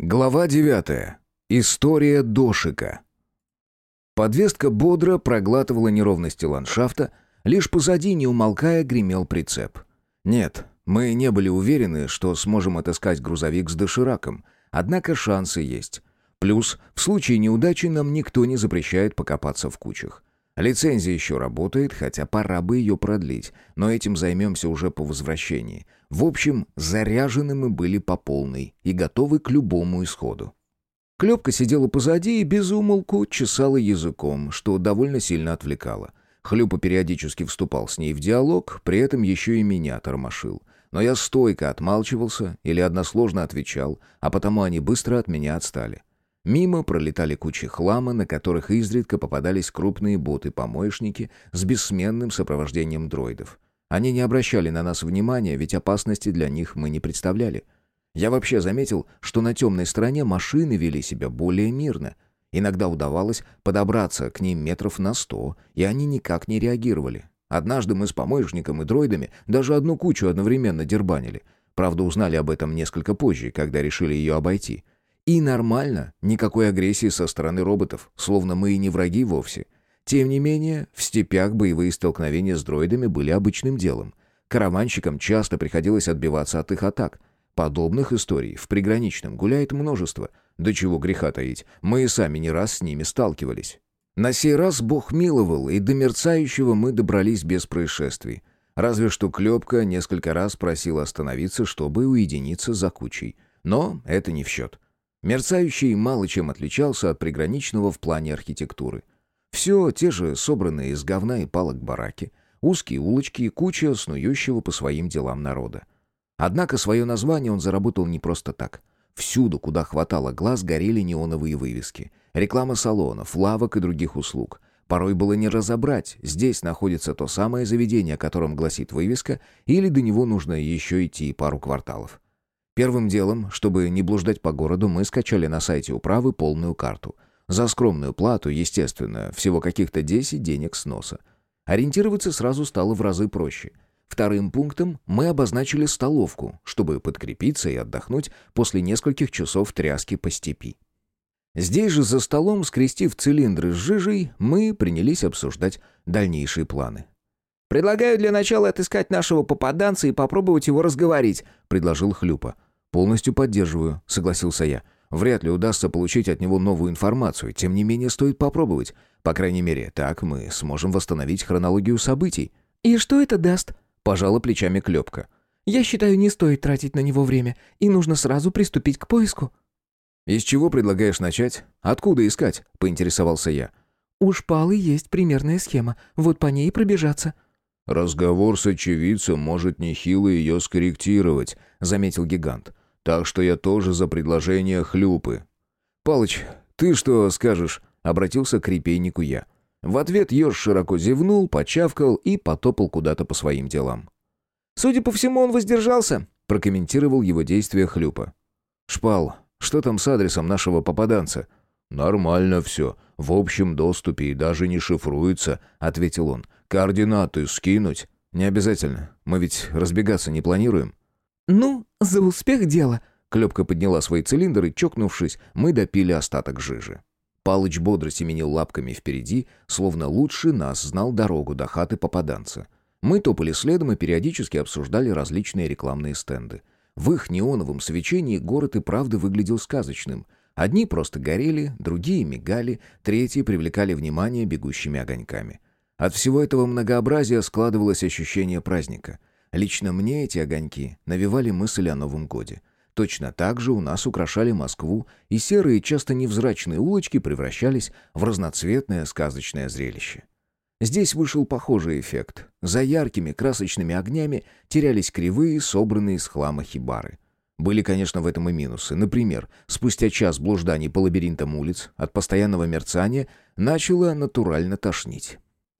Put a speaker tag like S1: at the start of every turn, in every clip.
S1: Глава 9. История Дошика. Подвеска бодро проглатывала неровности ландшафта, лишь позади, не умолкая, гремел прицеп. Нет, мы не были уверены, что сможем отыскать грузовик с дошираком, однако шансы есть. Плюс, в случае неудачи нам никто не запрещает покопаться в кучах. Лицензия еще работает, хотя пора бы ее продлить, но этим займемся уже по возвращении. В общем, заряжены мы были по полной и готовы к любому исходу. Клепка сидела позади и без умолку чесала языком, что довольно сильно отвлекало. Хлюпа периодически вступал с ней в диалог, при этом еще и меня тормошил. Но я стойко отмалчивался или односложно отвечал, а потому они быстро от меня отстали. Мимо пролетали кучи хлама, на которых изредка попадались крупные боты-помоечники с бессменным сопровождением дроидов. Они не обращали на нас внимания, ведь опасности для них мы не представляли. Я вообще заметил, что на темной стороне машины вели себя более мирно. Иногда удавалось подобраться к ним метров на сто, и они никак не реагировали. Однажды мы с помоечником и дроидами даже одну кучу одновременно дербанили. Правда, узнали об этом несколько позже, когда решили ее обойти — и нормально, никакой агрессии со стороны роботов, словно мы и не враги вовсе. Тем не менее, в степях боевые столкновения с дроидами были обычным делом. Караванщикам часто приходилось отбиваться от их атак. Подобных историй в приграничном гуляет множество. До чего греха таить, мы и сами не раз с ними сталкивались. На сей раз Бог миловал, и до мерцающего мы добрались без происшествий. Разве что Клепка несколько раз просил остановиться, чтобы уединиться за кучей. Но это не в счет. Мерцающий мало чем отличался от приграничного в плане архитектуры. Все те же собранные из говна и палок бараки, узкие улочки и куча снующего по своим делам народа. Однако свое название он заработал не просто так. Всюду, куда хватало глаз, горели неоновые вывески. Реклама салонов, лавок и других услуг. Порой было не разобрать, здесь находится то самое заведение, о котором гласит вывеска, или до него нужно еще идти пару кварталов. Первым делом, чтобы не блуждать по городу, мы скачали на сайте управы полную карту. За скромную плату, естественно, всего каких-то 10 денег с носа. Ориентироваться сразу стало в разы проще. Вторым пунктом мы обозначили столовку, чтобы подкрепиться и отдохнуть после нескольких часов тряски по степи. Здесь же за столом, скрестив цилиндры с жижей, мы принялись обсуждать дальнейшие планы.
S2: «Предлагаю для начала отыскать нашего попаданца и попробовать его разговорить», — предложил Хлюпа.
S1: «Полностью поддерживаю», — согласился я. «Вряд ли удастся получить от него новую информацию, тем не менее стоит попробовать. По крайней мере, так мы сможем восстановить хронологию событий».
S3: «И что это даст?»
S1: — пожала плечами Клепка.
S3: «Я считаю, не стоит тратить на него время, и нужно сразу приступить к поиску».
S1: «Из чего предлагаешь начать? Откуда искать?» — поинтересовался я.
S3: «У шпалы есть примерная схема, вот по ней пробежаться».
S4: «Разговор с очевидцем может нехило ее скорректировать», — заметил гигант. «Так что я тоже за предложение хлюпы».
S1: «Палыч, ты что скажешь?» — обратился к репейнику я. В ответ еж широко зевнул, почавкал и потопал куда-то по своим делам.
S2: «Судя по всему, он воздержался», — прокомментировал его действия хлюпа.
S1: «Шпал, что там с адресом нашего попаданца?»
S4: «Нормально все. В общем доступе и даже не шифруется», — ответил он. Координаты скинуть?
S1: Не обязательно. Мы ведь разбегаться не планируем.
S3: Ну, за успех дела.
S1: Клепка подняла свои цилиндры, чокнувшись, мы допили остаток жижи. Палыч бодро семенил лапками впереди, словно лучше нас знал дорогу до хаты попаданца. Мы топали следом и периодически обсуждали различные рекламные стенды. В их неоновом свечении город и правда выглядел сказочным. Одни просто горели, другие мигали, третьи привлекали внимание бегущими огоньками. От всего этого многообразия складывалось ощущение праздника. Лично мне эти огоньки навевали мысль о Новом Годе. Точно так же у нас украшали Москву, и серые, часто невзрачные улочки превращались в разноцветное сказочное зрелище. Здесь вышел похожий эффект. За яркими красочными огнями терялись кривые, собранные из хлама хибары. Были, конечно, в этом и минусы. Например, спустя час блужданий по лабиринтам улиц от постоянного мерцания начало натурально тошнить.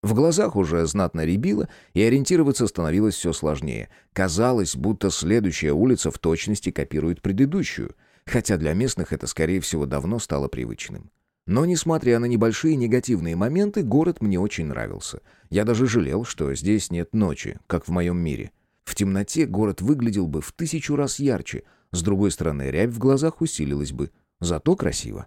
S1: В глазах уже знатно рябило, и ориентироваться становилось все сложнее. Казалось, будто следующая улица в точности копирует предыдущую, хотя для местных это, скорее всего, давно стало привычным. Но, несмотря на небольшие негативные моменты, город мне очень нравился. Я даже жалел, что здесь нет ночи, как в моем мире. В темноте город выглядел бы в тысячу раз ярче, С другой стороны, рябь в глазах усилилась бы. Зато красиво.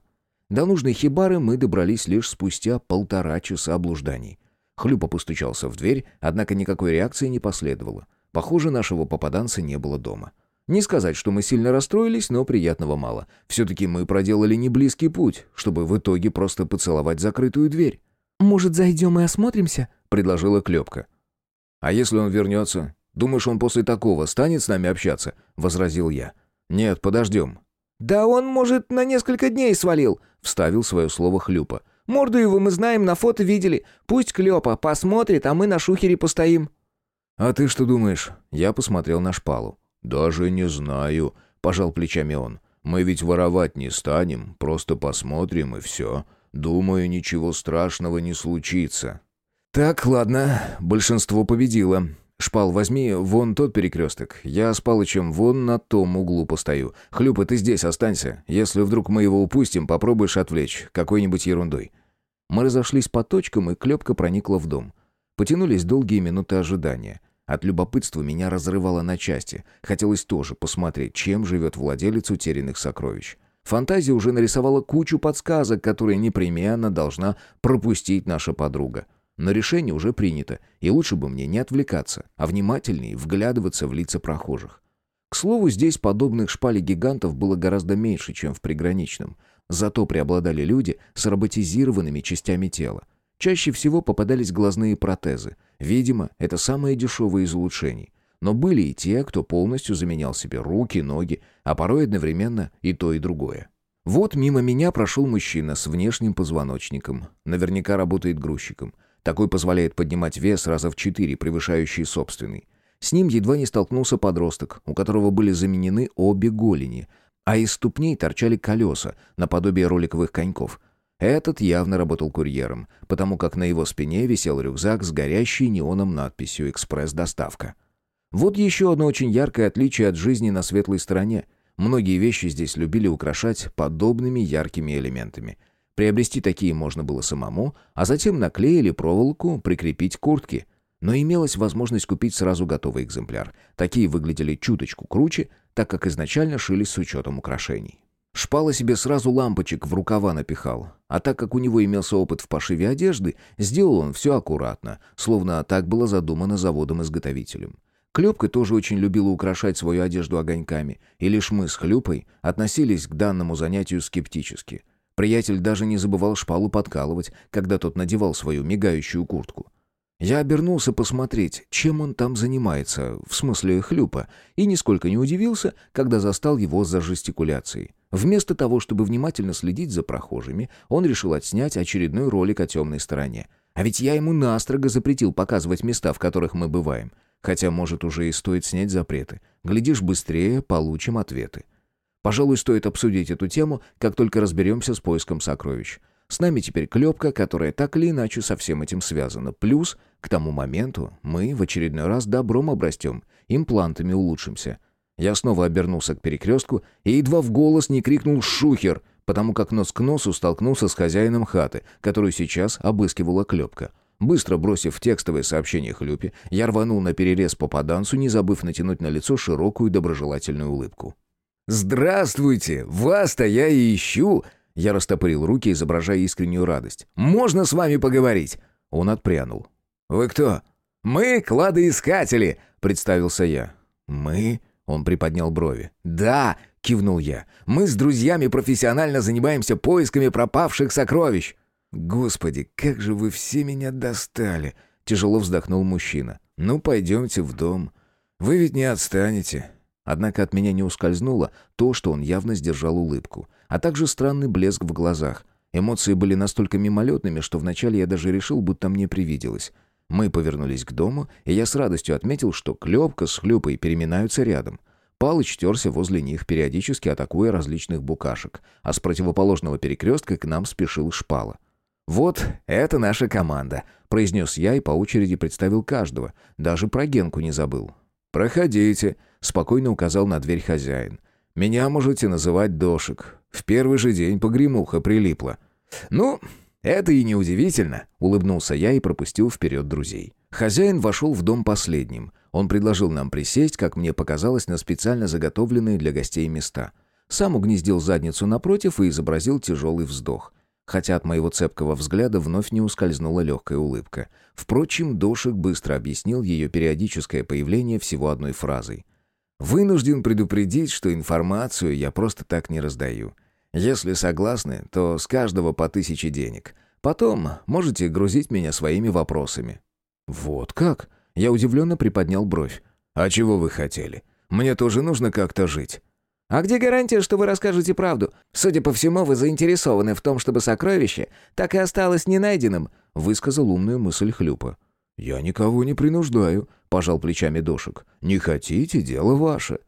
S1: До нужной хибары мы добрались лишь спустя полтора часа облужданий. Хлюпа постучался в дверь, однако никакой реакции не последовало. Похоже, нашего попаданца не было дома. Не сказать, что мы сильно расстроились, но приятного мало. Все-таки мы проделали не близкий путь, чтобы в итоге просто поцеловать закрытую дверь.
S3: «Может, зайдем и осмотримся?»
S1: — предложила Клепка. «А если он вернется? Думаешь, он после такого станет с нами общаться?» — возразил я. «Нет, подождем».
S2: «Да он, может, на несколько дней свалил», — вставил свое слово Хлюпа. «Морду его мы знаем, на фото видели. Пусть Клёпа посмотрит, а мы на шухере постоим».
S1: «А ты что думаешь?» Я посмотрел на шпалу. «Даже не знаю», — пожал плечами он. «Мы ведь воровать не станем, просто посмотрим и все. Думаю, ничего страшного не случится». «Так, ладно, большинство победило. Шпал, возьми вон тот перекресток. Я с Палычем вон на том углу постою. Хлюпа, ты здесь останься. Если вдруг мы его упустим, попробуешь отвлечь какой-нибудь ерундой». Мы разошлись по точкам, и клепка проникла в дом. Потянулись долгие минуты ожидания. От любопытства меня разрывало на части. Хотелось тоже посмотреть, чем живет владелец утерянных сокровищ. Фантазия уже нарисовала кучу подсказок, которые непременно должна пропустить наша подруга. Но решение уже принято, и лучше бы мне не отвлекаться, а внимательнее вглядываться в лица прохожих. К слову, здесь подобных шпалей гигантов было гораздо меньше, чем в приграничном. Зато преобладали люди с роботизированными частями тела. Чаще всего попадались глазные протезы. Видимо, это самое дешевое из улучшений. Но были и те, кто полностью заменял себе руки, ноги, а порой одновременно и то, и другое. Вот мимо меня прошел мужчина с внешним позвоночником. Наверняка работает грузчиком. Такой позволяет поднимать вес раза в четыре, превышающий собственный. С ним едва не столкнулся подросток, у которого были заменены обе голени, а из ступней торчали колеса, наподобие роликовых коньков – этот явно работал курьером, потому как на его спине висел рюкзак с горящей неоном надписью «Экспресс-доставка». Вот еще одно очень яркое отличие от жизни на светлой стороне. Многие вещи здесь любили украшать подобными яркими элементами. Приобрести такие можно было самому, а затем наклеили проволоку, прикрепить к куртке. Но имелась возможность купить сразу готовый экземпляр. Такие выглядели чуточку круче, так как изначально шились с учетом украшений. Шпала себе сразу лампочек в рукава напихал. А так как у него имелся опыт в пошиве одежды, сделал он все аккуратно, словно так было задумано заводом-изготовителем. Клепка тоже очень любила украшать свою одежду огоньками, и лишь мы с Хлюпой относились к данному занятию скептически. Приятель даже не забывал шпалу подкалывать, когда тот надевал свою мигающую куртку. Я обернулся посмотреть, чем он там занимается, в смысле хлюпа, и нисколько не удивился, когда застал его за жестикуляцией. Вместо того, чтобы внимательно следить за прохожими, он решил отснять очередной ролик о темной стороне. А ведь я ему настрого запретил показывать места, в которых мы бываем. Хотя, может, уже и стоит снять запреты. Глядишь, быстрее получим ответы. Пожалуй, стоит обсудить эту тему, как только разберемся с поиском сокровищ. С нами теперь клепка, которая так или иначе со всем этим связана. Плюс, к тому моменту, мы в очередной раз добром обрастем, имплантами улучшимся. Я снова обернулся к перекрестку и едва в голос не крикнул «Шухер!», потому как нос к носу столкнулся с хозяином хаты, которую сейчас обыскивала клепка. Быстро бросив текстовое сообщение Хлюпе, я рванул на перерез попаданцу, не забыв натянуть на лицо широкую доброжелательную улыбку. «Здравствуйте! Вас-то я и ищу!» Я растопырил руки, изображая искреннюю радость. «Можно с вами поговорить?» Он отпрянул. «Вы кто?» «Мы кладоискатели», — представился я. «Мы?» — он приподнял брови. «Да», — кивнул я. «Мы с друзьями профессионально занимаемся поисками пропавших сокровищ». «Господи, как же вы все меня достали!» — тяжело вздохнул мужчина. «Ну, пойдемте в дом. Вы ведь не отстанете». Однако от меня не ускользнуло то, что он явно сдержал улыбку а также странный блеск в глазах. Эмоции были настолько мимолетными, что вначале я даже решил, будто мне привиделось. Мы повернулись к дому, и я с радостью отметил, что Клёпка с Хлюпой переминаются рядом. Палыч терся возле них, периодически атакуя различных букашек, а с противоположного перекрестка к нам спешил Шпала. «Вот, это наша команда», — произнес я и по очереди представил каждого, даже про Генку не забыл. «Проходите», — спокойно указал на дверь хозяин. «Меня можете называть Дошик. В первый же день погремуха прилипла. «Ну, это и не удивительно», — улыбнулся я и пропустил вперед друзей. Хозяин вошел в дом последним. Он предложил нам присесть, как мне показалось, на специально заготовленные для гостей места. Сам угнездил задницу напротив и изобразил тяжелый вздох. Хотя от моего цепкого взгляда вновь не ускользнула легкая улыбка. Впрочем, Дошик быстро объяснил ее периодическое появление всего одной фразой. «Вынужден предупредить, что информацию я просто так не раздаю. Если согласны, то с каждого по тысяче денег. Потом можете грузить меня своими вопросами». «Вот как?» Я удивленно приподнял бровь. «А чего вы хотели? Мне тоже нужно как-то жить».
S2: «А где гарантия, что вы расскажете правду? Судя по всему, вы заинтересованы в том, чтобы сокровище так и осталось не найденным», — высказал умную мысль Хлюпа.
S1: «Я никого не принуждаю», — пожал плечами Дошек. «Не хотите, дело ваше».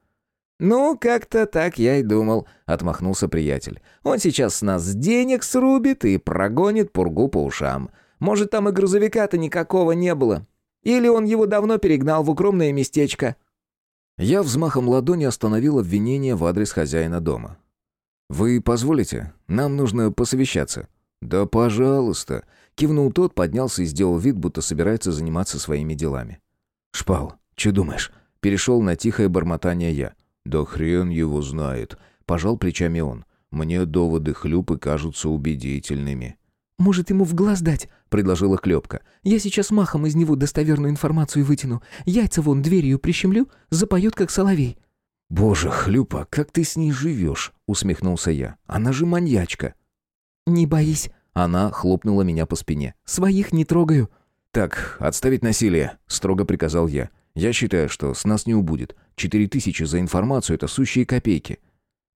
S2: «Ну, как-то так я и думал», — отмахнулся приятель. «Он сейчас с нас денег срубит и прогонит пургу по ушам. Может, там и грузовика-то никакого не было. Или он его давно перегнал в укромное местечко».
S1: Я взмахом ладони остановил обвинение в адрес хозяина дома. «Вы позволите? Нам нужно посовещаться». «Да, пожалуйста», — кивнул тот, поднялся и сделал вид, будто собирается заниматься своими делами. «Шпал, что думаешь?» — перешел на тихое бормотание я. «Да хрен его знает», — пожал плечами он. «Мне доводы хлюпы кажутся убедительными».
S3: «Может, ему в глаз дать?» — предложила Клёпка. «Я сейчас махом из него достоверную информацию вытяну. Яйца вон дверью прищемлю, запоет, как соловей».
S1: «Боже, Хлюпа, как ты с ней живешь?» — усмехнулся я. «Она же маньячка».
S3: «Не боись».
S1: Она хлопнула меня по спине.
S3: «Своих не трогаю».
S1: «Так, отставить насилие», — строго приказал я. «Я считаю, что с нас не убудет. Четыре тысячи за информацию — это сущие копейки».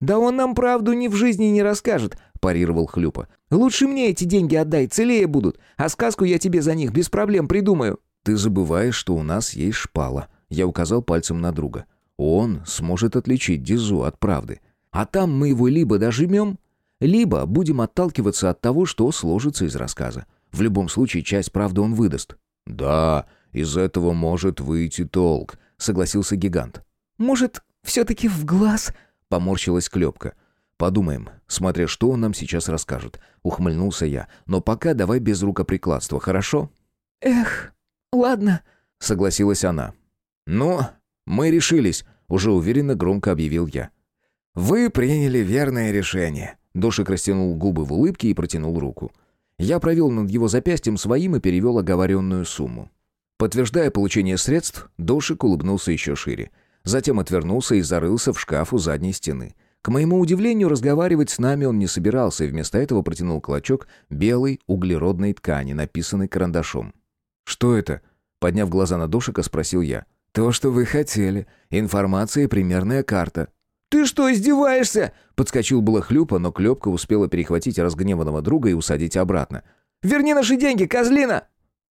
S2: «Да он нам правду ни в жизни не расскажет», — парировал Хлюпа. «Лучше мне эти деньги отдай, целее будут, а сказку я тебе за них без проблем придумаю».
S1: «Ты забываешь, что у нас есть шпала», — я указал пальцем на друга. «Он сможет отличить Дизу от правды. А там мы его либо дожмем, либо будем отталкиваться от того, что сложится из рассказа. В любом случае, часть правды он выдаст». «Да, из этого может выйти толк», — согласился гигант.
S3: «Может, все-таки в глаз?»
S1: — поморщилась Клепка. «Подумаем, смотря что он нам сейчас расскажет», — ухмыльнулся я. «Но пока давай без рукоприкладства, хорошо?»
S3: «Эх, ладно», —
S1: согласилась она. «Ну, мы решились», — уже уверенно громко объявил я. «Вы приняли верное решение». Дошик растянул губы в улыбке и протянул руку. Я провел над его запястьем своим и перевел оговоренную сумму. Подтверждая получение средств, Дошик улыбнулся еще шире. Затем отвернулся и зарылся в шкаф у задней стены. К моему удивлению, разговаривать с нами он не собирался и вместо этого протянул клочок белой углеродной ткани, написанной карандашом. «Что это?» Подняв глаза на Дошика, спросил я. «То, что вы хотели. Информация и примерная карта».
S2: «Ты что, издеваешься?»
S1: Подскочил было Хлюпа, но Клёпка успела перехватить разгневанного друга и усадить обратно.
S2: «Верни наши деньги, козлина!»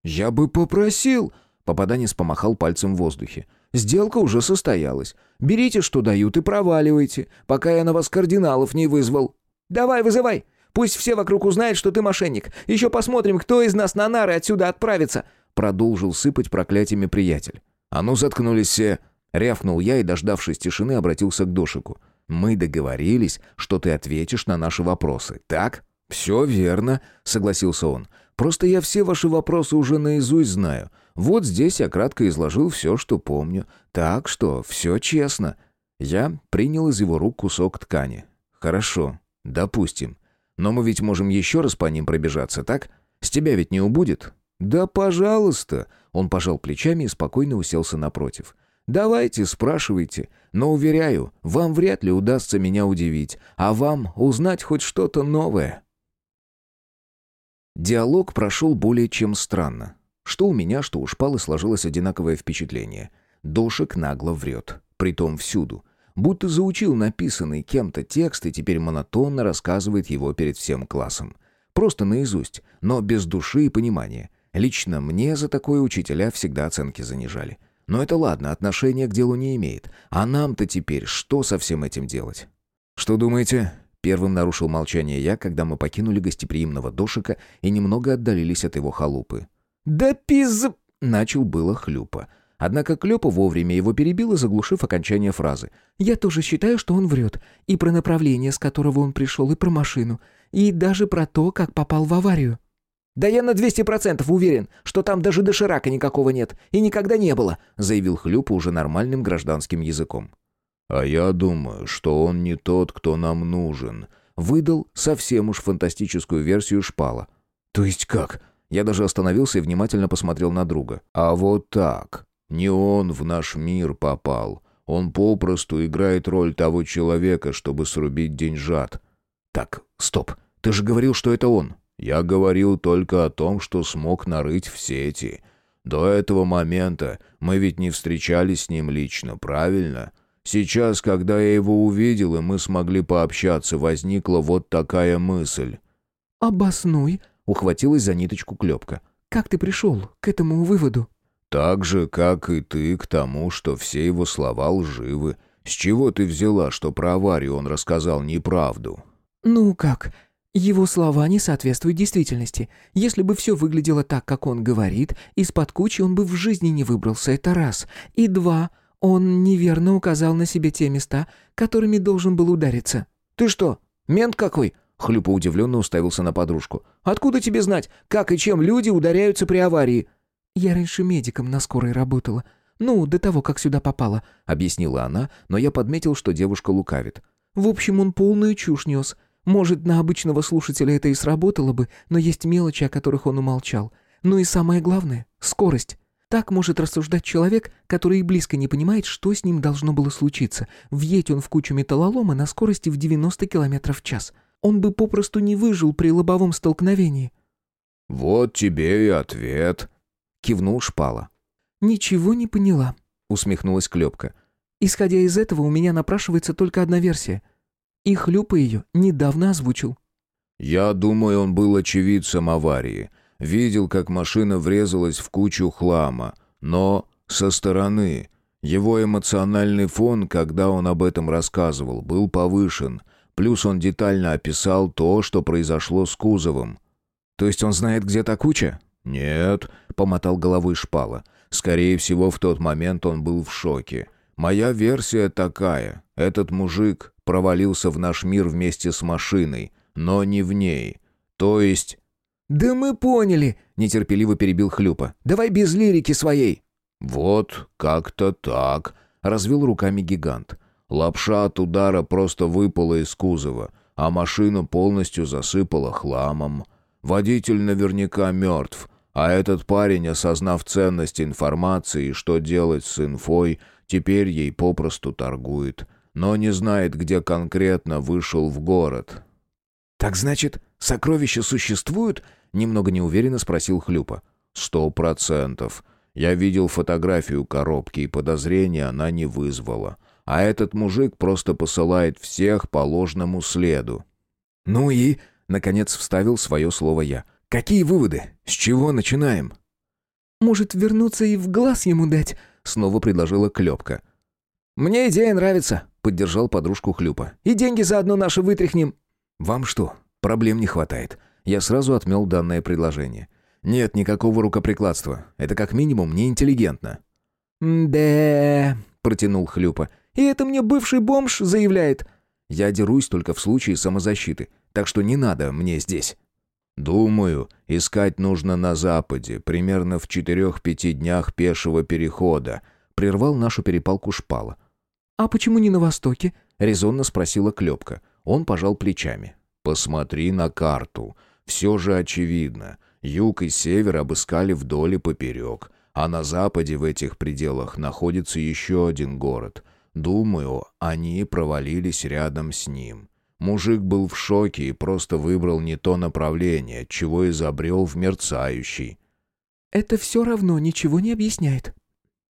S1: «Я бы попросил...» Попаданец помахал пальцем в воздухе. Сделка уже состоялась. Берите, что дают, и проваливайте, пока я на вас кардиналов не вызвал».
S2: «Давай, вызывай! Пусть все вокруг узнают, что ты мошенник. Еще посмотрим, кто из нас на нары отсюда отправится!»
S1: Продолжил сыпать проклятиями приятель. «А ну, заткнулись все!» Рявкнул я и, дождавшись тишины, обратился к Дошику. «Мы договорились, что ты ответишь на наши вопросы, так?» «Все верно», — согласился он. «Просто я все ваши вопросы уже наизусть знаю. Вот здесь я кратко изложил все, что помню. Так что все честно. Я принял из его рук кусок ткани. Хорошо, допустим. Но мы ведь можем еще раз по ним пробежаться, так? С тебя ведь не убудет? Да, пожалуйста. Он пожал плечами и спокойно уселся напротив. Давайте, спрашивайте. Но, уверяю, вам вряд ли удастся меня удивить, а вам узнать хоть что-то новое. Диалог прошел более чем странно. Что у меня, что у шпалы сложилось одинаковое впечатление. Дошек нагло врет. Притом всюду. Будто заучил написанный кем-то текст и теперь монотонно рассказывает его перед всем классом. Просто наизусть, но без души и понимания. Лично мне за такое учителя всегда оценки занижали. Но это ладно, отношения к делу не имеет. А нам-то теперь что со всем этим делать? «Что думаете?» Первым нарушил молчание я, когда мы покинули гостеприимного дошика и немного отдалились от его халупы.
S2: «Да пиз...»
S1: — начал было хлюпа. Однако Клёпа вовремя его перебила, заглушив окончание фразы.
S3: «Я тоже считаю, что он врет. И про направление, с которого он пришел, и про машину. И даже про то, как попал в аварию».
S2: «Да я на 200% уверен, что там даже доширака никакого нет и никогда не было», заявил Хлюпа уже нормальным гражданским языком.
S4: «А я думаю, что он не тот, кто нам нужен»,
S1: выдал совсем уж фантастическую версию шпала. «То есть как?» Я даже остановился и внимательно посмотрел на друга.
S4: «А вот так. Не он в наш мир попал. Он попросту играет роль того человека, чтобы срубить деньжат».
S1: «Так, стоп. Ты же говорил, что это он».
S4: «Я говорил только о том, что смог нарыть в сети. До этого момента мы ведь не встречались с ним лично, правильно?» Сейчас, когда я его увидел, и мы смогли пообщаться, возникла вот такая мысль.
S3: «Обоснуй», —
S1: ухватилась за ниточку Клепка.
S3: «Как ты пришел к этому выводу?»
S4: «Так же, как и ты, к тому, что все его слова лживы. С чего ты взяла, что про аварию он рассказал неправду?»
S3: «Ну как? Его слова не соответствуют действительности. Если бы все выглядело так, как он говорит, из-под кучи он бы в жизни не выбрался, это раз. И два, он неверно указал на себе те места, которыми должен был удариться.
S2: «Ты что, мент какой?» Хлюпа удивленно уставился на подружку. «Откуда тебе знать, как и чем люди ударяются при аварии?»
S3: «Я раньше медиком на скорой работала. Ну, до того, как сюда попала», —
S1: объяснила она, но я подметил, что девушка лукавит.
S3: «В общем, он полную чушь нес. Может, на обычного слушателя это и сработало бы, но есть мелочи, о которых он умолчал. Ну и самое главное — скорость. Так может рассуждать человек, который и близко не понимает, что с ним должно было случиться. Въедь он в кучу металлолома на скорости в 90 км в час. Он бы попросту не выжил при лобовом столкновении.
S4: «Вот тебе и ответ», — кивнул Шпала.
S3: «Ничего не поняла», — усмехнулась Клепка. «Исходя из этого, у меня напрашивается только одна версия. И Хлюпа ее недавно озвучил».
S4: «Я думаю, он был очевидцем аварии». Видел, как машина врезалась в кучу хлама, но со стороны. Его эмоциональный фон, когда он об этом рассказывал, был повышен. Плюс он детально описал то, что произошло с кузовом.
S1: «То есть он знает, где та куча?»
S4: «Нет», — помотал головой шпала. «Скорее всего, в тот момент он был в шоке. Моя версия такая. Этот мужик провалился в наш мир вместе с машиной, но не в ней. То есть
S2: «Да мы поняли», — нетерпеливо перебил Хлюпа. «Давай без лирики своей».
S4: «Вот как-то так», — развел руками гигант. Лапша от удара просто выпала из кузова, а машину полностью засыпала хламом. Водитель наверняка мертв, а этот парень, осознав ценность информации и что делать с инфой, теперь ей попросту торгует, но не знает, где конкретно вышел в город.
S1: «Так значит, сокровища существуют?» Немного неуверенно спросил Хлюпа.
S4: «Сто процентов. Я видел фотографию коробки, и подозрения она не вызвала. А этот мужик просто посылает всех по ложному следу».
S1: «Ну и...» — наконец вставил свое слово я. «Какие выводы? С чего начинаем?»
S3: «Может, вернуться и в глаз ему дать?»
S1: — снова предложила Клепка.
S2: «Мне идея нравится», — поддержал подружку Хлюпа. «И деньги заодно наши вытряхнем».
S1: «Вам что, проблем не хватает?» Я сразу отмел данное предложение. Нет никакого рукоприкладства. Это как минимум неинтеллигентно.
S2: «Да...» — протянул Хлюпа. «И это мне бывший бомж заявляет».
S1: «Я дерусь только в случае самозащиты, так что не надо мне здесь».
S4: «Думаю, искать нужно на западе, примерно в четырех-пяти днях пешего перехода», — прервал нашу перепалку шпала.
S3: «А почему не на востоке?»
S1: — резонно спросила Клепка. Он пожал плечами.
S4: «Посмотри на карту. Все же очевидно. Юг и север обыскали вдоль и поперек, а на западе в этих пределах находится еще один город. Думаю, они провалились рядом с ним. Мужик был в шоке и просто выбрал не то направление, чего изобрел в мерцающий.
S3: «Это все равно ничего не объясняет».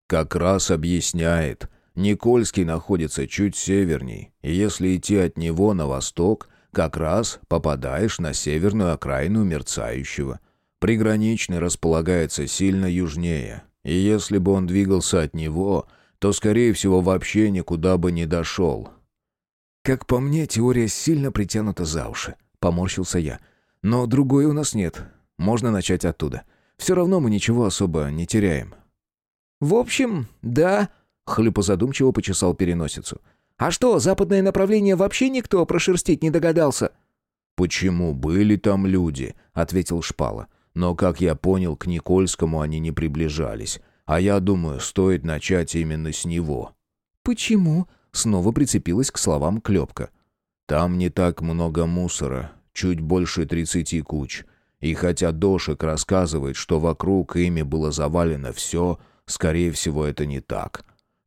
S4: «Как раз объясняет. Никольский находится чуть северней, и если идти от него на восток, как раз попадаешь на северную окраину мерцающего. Приграничный располагается сильно южнее, и если бы он двигался от него, то, скорее всего, вообще никуда бы не дошел.
S1: «Как по мне, теория сильно притянута за уши», — поморщился я. «Но другой у нас нет. Можно начать оттуда. Все равно мы ничего особо не теряем».
S2: «В общем, да», — Хлюпо задумчиво почесал переносицу. А что, западное направление вообще никто прошерстить не догадался?»
S4: «Почему были там люди?» — ответил Шпала. Но, как я понял, к Никольскому они не приближались. А я думаю, стоит начать именно с него».
S3: «Почему?»
S1: — снова прицепилась к словам Клепка.
S4: «Там не так много мусора, чуть больше тридцати куч. И хотя Дошик рассказывает, что вокруг ими было завалено все, скорее всего, это не так.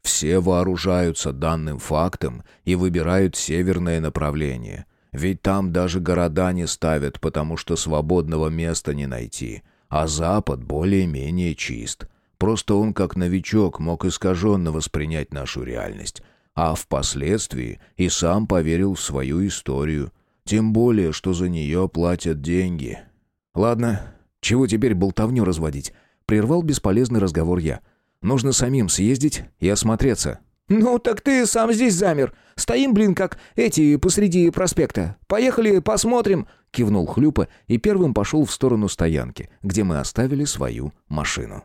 S4: Все вооружаются данным фактом и выбирают северное направление. Ведь там даже города не ставят, потому что свободного места не найти. А Запад более-менее чист. Просто он, как новичок, мог искаженно воспринять нашу реальность. А впоследствии и сам поверил в свою историю. Тем более, что за нее платят деньги.
S1: «Ладно, чего теперь болтовню разводить?» Прервал бесполезный разговор я. «Нужно самим съездить и осмотреться».
S2: «Ну, так ты сам здесь замер. Стоим, блин, как эти посреди проспекта. Поехали посмотрим», —
S1: кивнул Хлюпа и первым пошел в сторону стоянки, где мы оставили свою машину.